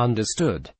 Understood.